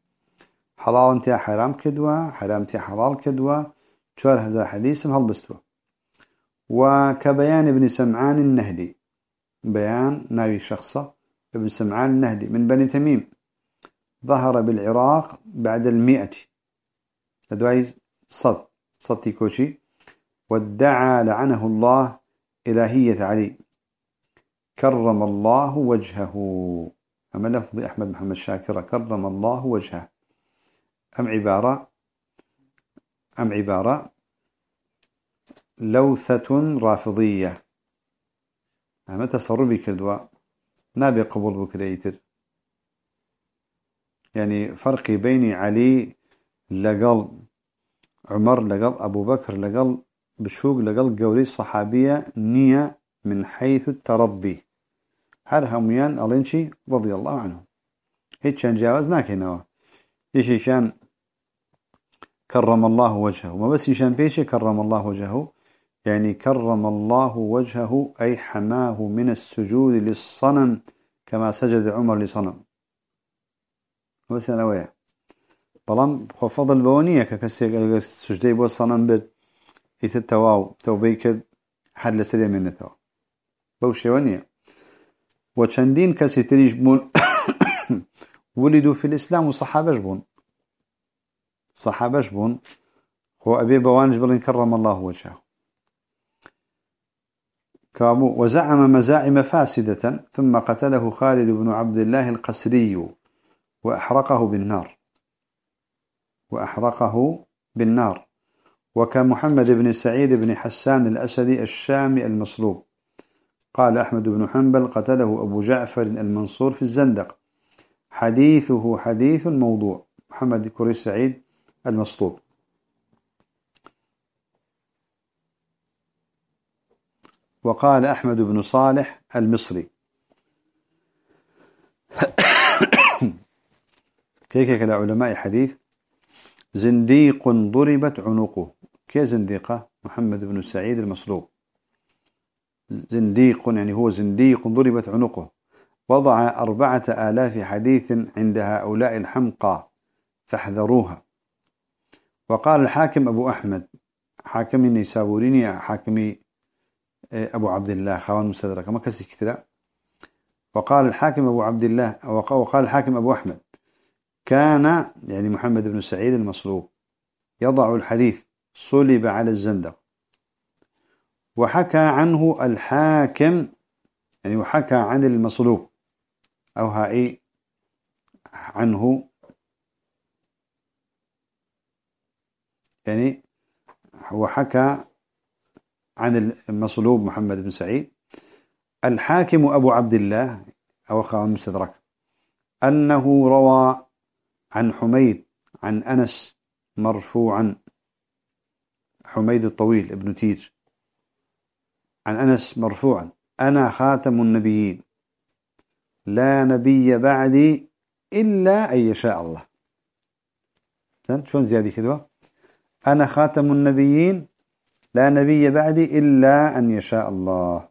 حلال انتيا حرام كدوا حرام انتيا حلال كدوا شوار هذا حديث هالبستوا وكبيان ابن سمعان النهدي. بيان ناوي شخصة. ابن سمعان النهدي من بني تميم. ظهر بالعراق بعد المئة. أدواي صد صد كوشي وادعى لعنه الله إلهية علي. كرم الله وجهه. أما لفظ أحمد محمد شاكر كرم الله وجهه. أم عبارة؟ أم عبارة؟ لوثة رافضية. أما تصربي كدوا. نابي قبول بكريتر يعني فرقي بين علي لقل عمر لقل أبو بكر لقل بشوق لقل قولي صحابية نية من حيث الترضي هر هميان ألينشي رضي الله عنه. هيك كان جاوزناك هنا إيش كرم الله وجهه. وما بس يشان بيشي كرم الله وجهه. يعني كرم الله وجهه أي حماه من السجود للصنم كما سجد عمر لصنم. ويا بلام فضل بونية ككسي سجدي بو الصنم بد هيت التواو توبيك حد لسريع من التواو بوشي ونية وچندين كسي تريش بون (coughs) ولدوا في الإسلام وصحابة بون. صحابة بون. هو أبي بوانج بلين كرم الله وجهه. كابو وزعم مزاعم فاسدة ثم قتله خالد بن عبد الله القسري وأحرقه بالنار. وأحرقه بالنار. وكمحمد بن سعيد بن حسان الأسدي الشامي المصلوب. قال أحمد بن حنبل قتله أبو جعفر المنصور في الزندق. حديثه حديث موضوع. محمد كريس سعيد المصلوب. وقال أحمد بن صالح المصري. كيف علماء حديث؟ زنديق ضربت عنقه. كي زنديقة محمد بن سعيد المصلوب زنديق يعني هو زنديق ضربت عنقه. وضع أربعة آلاف حديث عند هؤلاء الحمقى فاحذروها. وقال الحاكم أبو أحمد حاكم النيسابوريني حاكمي إيه، أبو عبد الله خوان مستدرك ما كسي كثيرا وقال الحاكم أبو عبد الله وقال الحاكم أبو أحمد كان يعني محمد بن سعيد المصلوب يضع الحديث صلب على الزندق. وحكى عنه الحاكم يعني وحكى عن المصلوب. أو هاي عنه. يعني وحكى عن المصلوب محمد بن سعيد الحاكم أبو عبد الله أو خاون مستدرك أنه روى عن حميد عن أنس مرفوعا حميد الطويل ابن تيج. عن أنس مرفوعا أنا خاتم النبيين لا نبي بعدي إلا أن يشاء الله. شلون زيادة كده؟ أنا خاتم النبيين لا نبي بعدي إلا أن يشاء الله.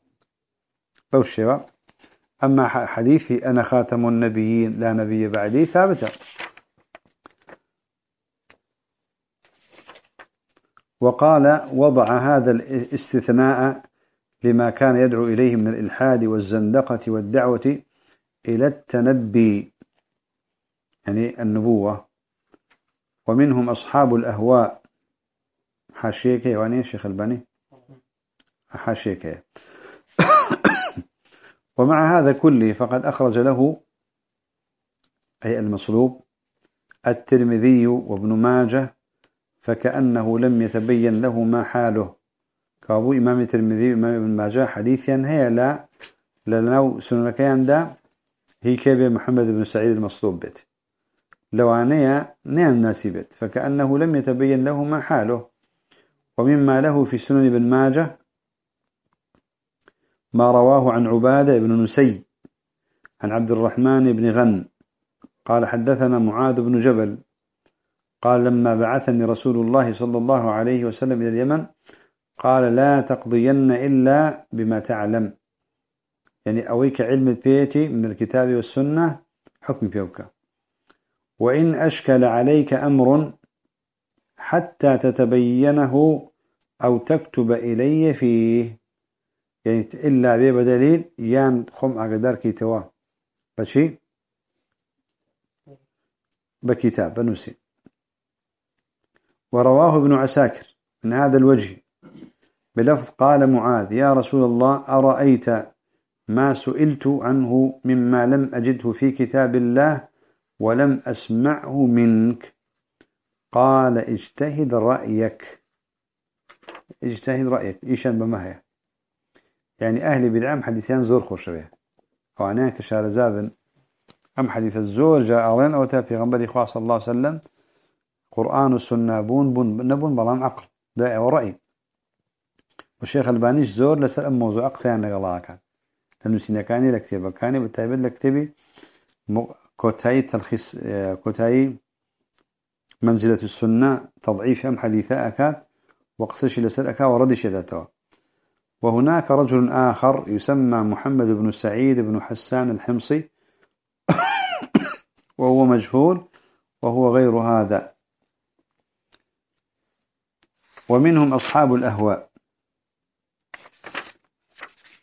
بوشوا أما حديثي أنا خاتم النبيين لا نبي بعدي ثابتة وقال وضع هذا الاستثناء لما كان يدعو إليه من الإلحاد والزندقة والدعوة إلى التنبي يعني النبوة. ومنهم أصحاب الأهواء. حاشيك يعني شيخ البني حاشيك ومع هذا كله فقد أخرج له أي المصلوب الترمذي وابن ماجه فكأنه لم يتبين له ما حاله. كابو إمام الترمذي وإمام ابن ماجه حديثا هي لا لنو سنكيان دا هي كبير محمد بن سعيد المصلوب بيت. لوانيا نعم ناسبت فكأنه لم يتبين له ما حاله. ومما له في سنن ابن ماجه ما رواه عن عبادة بن نسي عن عبد الرحمن بن غن. قال حدثنا معاذ بن جبل. قال لما بعثني رسول الله صلى الله عليه وسلم إلى اليمن قال لا تقضين إلا بما تعلم. يعني أويك علم البيتي من الكتاب والسنة حكم بيوك وإن أشكل عليك أمر حتى تتبينه أو تكتب إلي فيه. يعني إلا بي يان خم أقدر كيتوا بشي بكتاب بنوسي. ورواه ابن عساكر من هذا الوجه. بلفظ قال معاذ يا رسول الله أرأيت ما سئلت عنه مما لم أجده في كتاب الله ولم أسمعه منك؟ قال اجتهد رأيك. اجتهد رأيك. إيشان بما هي. يعني أهل بدعم حديثان زور خوش به وعناه كشار زابن أم حديث الزور جاء أرين أو تابي غنبري خواه صلى الله عليه وسلم. قرآن والسنة بون بون نبون بلام عقل. دائع ورأي والشيخ البانيش زور لسر أم موضوع أقسيان لغلاها كان لأنه سينكاني لكتبه كاني بالتابد لكتبي كوتاي تلخيص كوتاي منزلة السنة تضعيف أم حديثة أكاد وقصش لسر أكا وردش يداتوا وهناك رجل آخر يسمى محمد بن سعيد بن حسان الحمصي (coughs) وهو مجهول وهو غير هذا. ومنهم أصحاب الأهواء.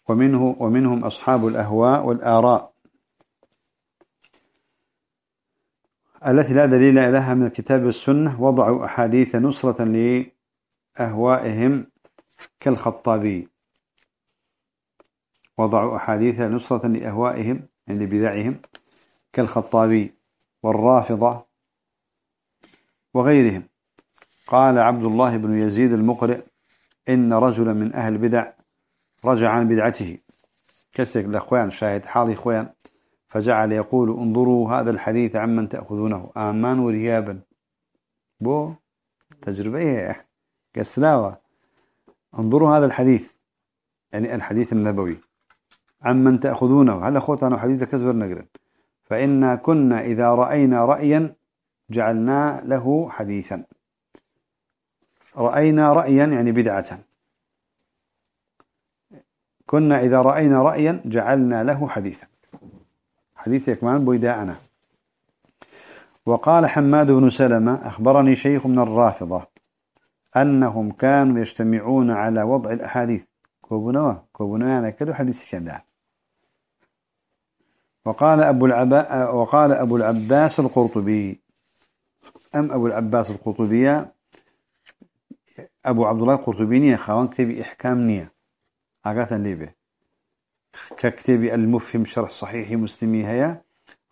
ومنه ومنهم أصحاب الأهواء والآراء. التي لا دليل لها من الكتاب والسنة وضعوا أحاديث نصرة لأهوائهم كالخطابي. وضعوا أحاديث نصرة لأهوائهم عند بدعهم كالخطابي والرافضة وغيرهم. قال عبد الله بن يزيد المقرئ إن رجلا من أهل بدع رجع عن بدعته. كسك الأخوان شاهد حالي إخوان. فجعل يقول انظروا هذا الحديث عمن تأخذونه. آمان وريابا. بو تجربة كسلاوة انظروا هذا الحديث. يعني الحديث النبوي. عمن تأخذونه. هل أخوتنا حديث كسبر نقرن؟ فإنا كنا إذا رأينا رأيا جعلنا له حديثا. رأينا رأيا يعني بدعة. كنا إذا رأينا رأيا جعلنا له حديثا. حديث يكمان بويداءنا وقال حماد بن سلمة أخبرني شيخ من الرافضة أنهم كانوا يجتمعون على وضع الأحاديث. كوبنوا كوبنوا يعني كدو حديث ده وقال أبو, العبا وقال أبو العباس القرطبي. أم أبو العباس القرطبية أبو عبد الله القرطبي نية خوان كتبي إحكام نية. أقاتا ليبه. ككتبي المفهم شرح صحيح مسلمي هيا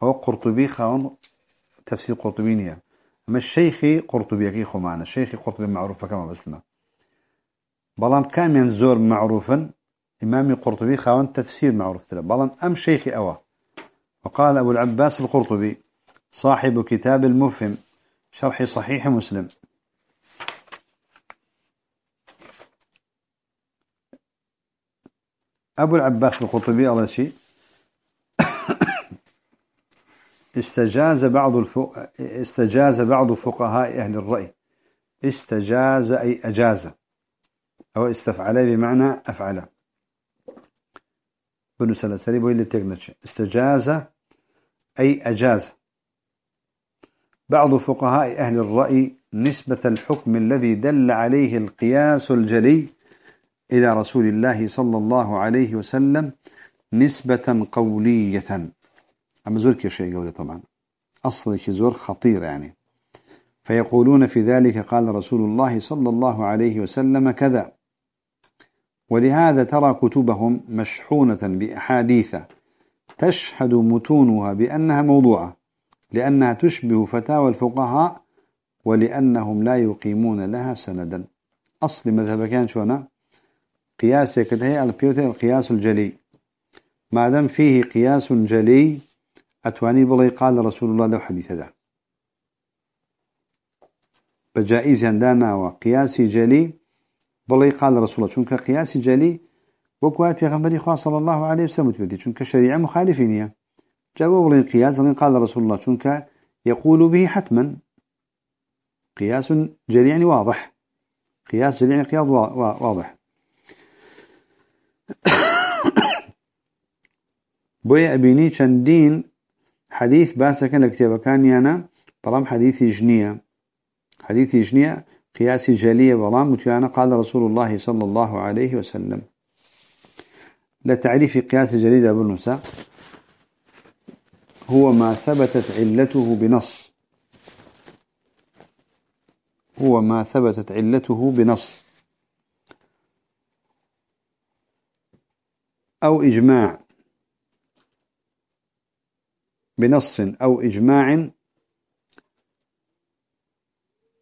هو قرطبي خوان تفسير قرطبي نية أما الشيخي قرطبي كي خو معنا الشيخي قرطبي معروفة كما بسنا بلان كاميان زور معروفا إمامي قرطبي خوان تفسير معروف تلا. بلان أم شيخي أوه وقال أبو العباس القرطبي صاحب كتاب المفهم شرح صحيح مسلم. أبو العباس القرطبي أول شيء. استجاز بعض الفق... استجاز بعض فقهاء أهل الرأي. استجاز أي أجاز. أو استفعل بمعنى أفعل. بنو سلسلي بوي لتقنش استجاز أي أجاز. بعض فقهاء أهل الرأي نسبة الحكم الذي دل عليه القياس الجلي إلى رسول الله صلى الله عليه وسلم نسبة قولية. أما زور كشيء قولي طبعا. أصل كزور خطير يعني. فيقولون في ذلك قال رسول الله صلى الله عليه وسلم كذا. ولهذا ترى كتبهم مشحونة بأحاديث تشهد متونها بأنها موضوعة لأنها تشبه فتاوى الفقهاء ولأنهم لا يقيمون لها سندا. أصل مذهب كان شونا قياس كده القياس الجلي. ما دام فيه قياس جلي أتواني بلي قال رسول الله له حديث ذا. بجائز عندنا وقياس جلي بلي قال رسول الله. شنك قياس جلي وكوات غنبري خواه صلى الله عليه وسلم تبدي شنك شريعة مخالفين جابوا بلي قياس قال رسول الله. شنك يقول به حتما. قياس جلي يعني واضح. قياس جلي يعني قياس واضح. بويا أبيني چندين حديث باسا كان لكتابة كان يانا طالما حديث جنية. حديث جنية قياس جلية بلام متيانا قال رسول الله صلى الله عليه وسلم. لتعريف قياس جليل أبو النساء هو ما ثبتت علته بنص. هو ما ثبتت علته بنص. أو إجماع بنص أو إجماع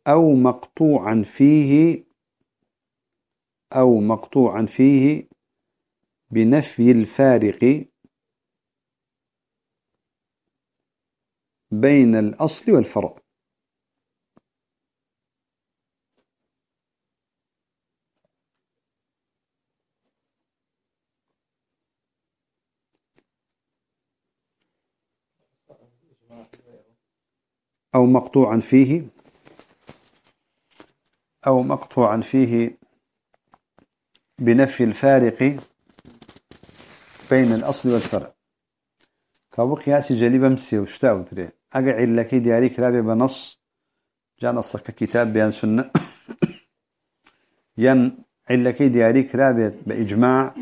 أو مقطوعا فيه أو مقطوعا فيه بنفي الفارق بين الأصل والفرع. أو مقطوعا فيه أو مقطوعا فيه بنفي الفارق بين الأصل والفرع. كابو قياسي جليبا مسي وشتاو تري. أقع لكي دياري كلابي بنص جاء نصك كتاب بيان سنة. ين علكي دياري كلابي بإجماع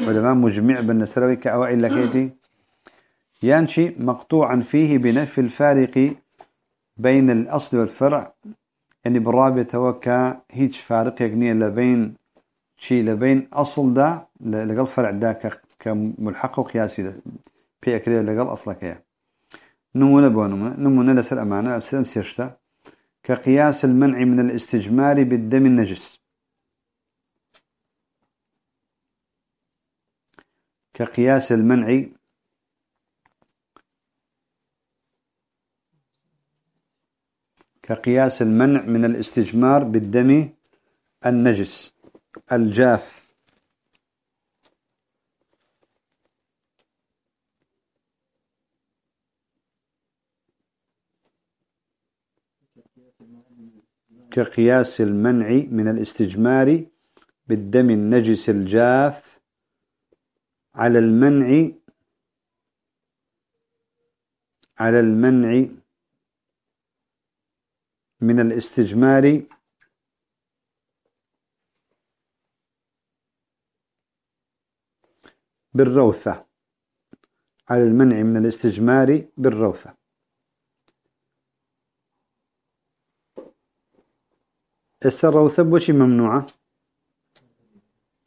ولما مجمع بالنسروي كأو علكيتي ينشي مقطوعا فيه بنفي الفارق بين الأصل والفرع يعني بالرابع توكا هيج فارق يقنية لبين شي لبين أصل دا لقل فرع دا كملحق وقياسي بيأكري لقل أصلك يا. نمونا بونما نمونا لسر أمانة أبسلم سيشتا. كقياس المنع من الاستجمار بالدم النجس. كقياس المنع كقياس المنع من الاستجمار بالدم النجس الجاف. كقياس المنع من الاستجمار بالدم النجس الجاف على المنع على المنع من الاستجمار بالروثة على المنع من الاستجمار بالروثة. الروثة بوشي ممنوعة؟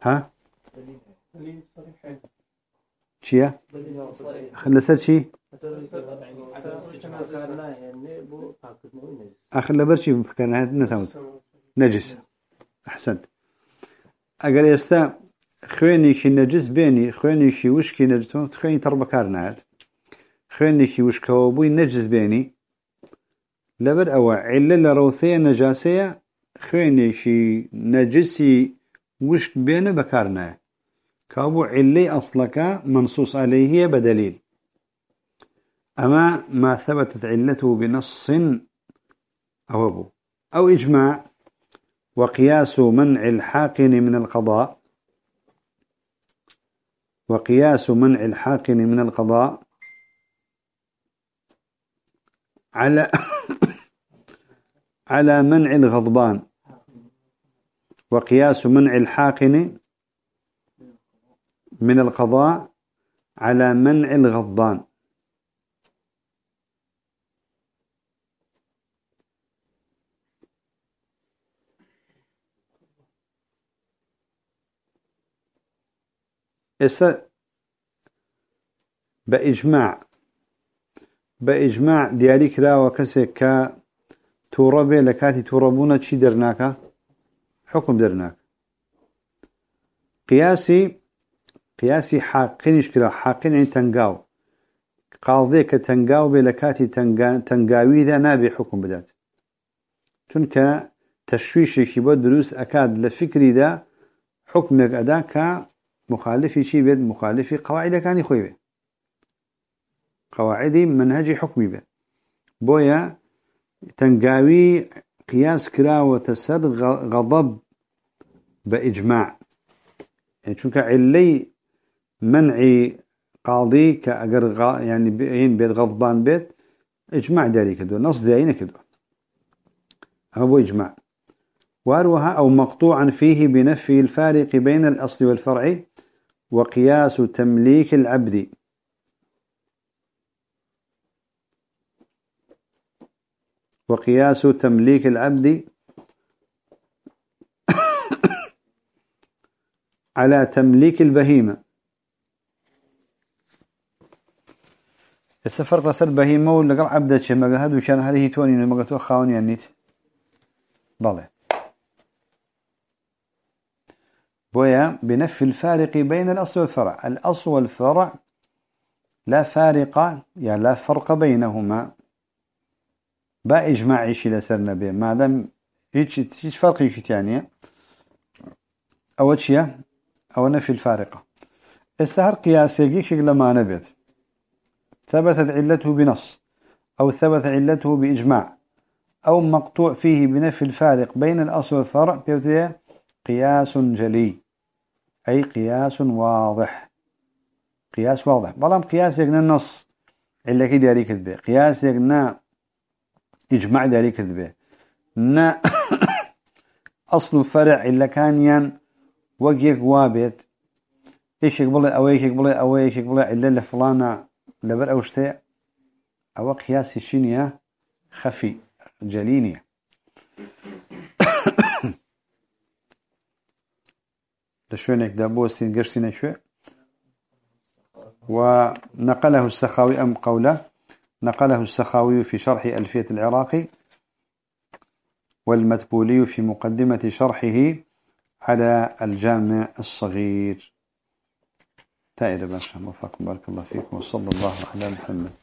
ها؟ شيا؟ خلصت شي؟ آخر لبرشي مفكرنا نتاود نجس أحسنت. أقل يستا خوينيشي نجس بيني خوينيشي وشكي نجسو خويني تربكار نهات. خوينيشي وشكو بوي نجس بيني لبر أو علة لروثية نجاسية خوينيشي نجسي وشك بينه بكارنا كابو علي أصلك منصوص عليه بدليل أما ما ثبتت علته بنص أو أبو أو إجماع وقياس منع الحاقن من القضاء. وقياس منع الحاقن من القضاء. على (coughs) على منع الغضبان. وقياس منع الحاقن من القضاء على منع الغضبان. إسا بإجماع. بإجماع دياري كرا وكسك توربي لكاتي توربونا چي درناكا؟ حكم درناك. قياسي قياسي حاقنش كرا حاقن يعني تنقاو قاضي كتنقاو بلكاتي تنقاوي ذا نابي حكم بدات. تنك تشويشي كيبو دروس أكاد لفكري ذا حكمك أداك مخالفي شي بيد مخالفي قواعد كان يخوي بيد قواعد منهج حكمي بيد بويا تنقاوي قياس كلا وتسد غضب بإجماع يعني شو علي منعي قاضي كأجر يعني بين بيت غضبان بيت إجماع داري كدو نص دارين كدو هو إجماع واروها أو مقطوعا فيه بنفي الفارق بين الأصل والفرع وقياس تمليك العبد. وقياس تمليك العبد (coughs) على تمليك البهيمة. السفر قصر بهيمة ولا قال عبدة شمك هذا وشان هذه توني قلت خاوني النيت بالله بويا بنفي الفارق بين الأصل والفرع. الأصل والفرع لا فارق يعني لا فرق بينهما. با إجماعي شي لسرنا به ما دام هيك فرق هيك يعني. أول شيء أو نفي الفارقة السهر قياسي شكل ما نبت ثبتت علته بنص أو ثبت علته بإجماع. أو مقطوع فيه بنفي الفارق بين الأصل والفرع. قياس جلي. أي قياس واضح. قياس واضح. بلام قياس يقنا النص. إلا كي داري كذبه. قياس يقنا إجماع داري كذبه. نا (coughs) أصل فرع إلا كان ين وقيك وابت إيش يقبل أو إيش يقبل أو إيش يقبل إلا لفلانة لبر أوشتي. أو قياس الشينية خفي. جلينية. لشوينك دابوسين قرسين شوي ونقله السخاوي أم قوله نقله السخاوي في شرح ألفية العراقي والمتبولي في مقدمة شرحه على الجامع الصغير. تائر باشا وفاكم بارك الله فيكم وصلى الله على محمد.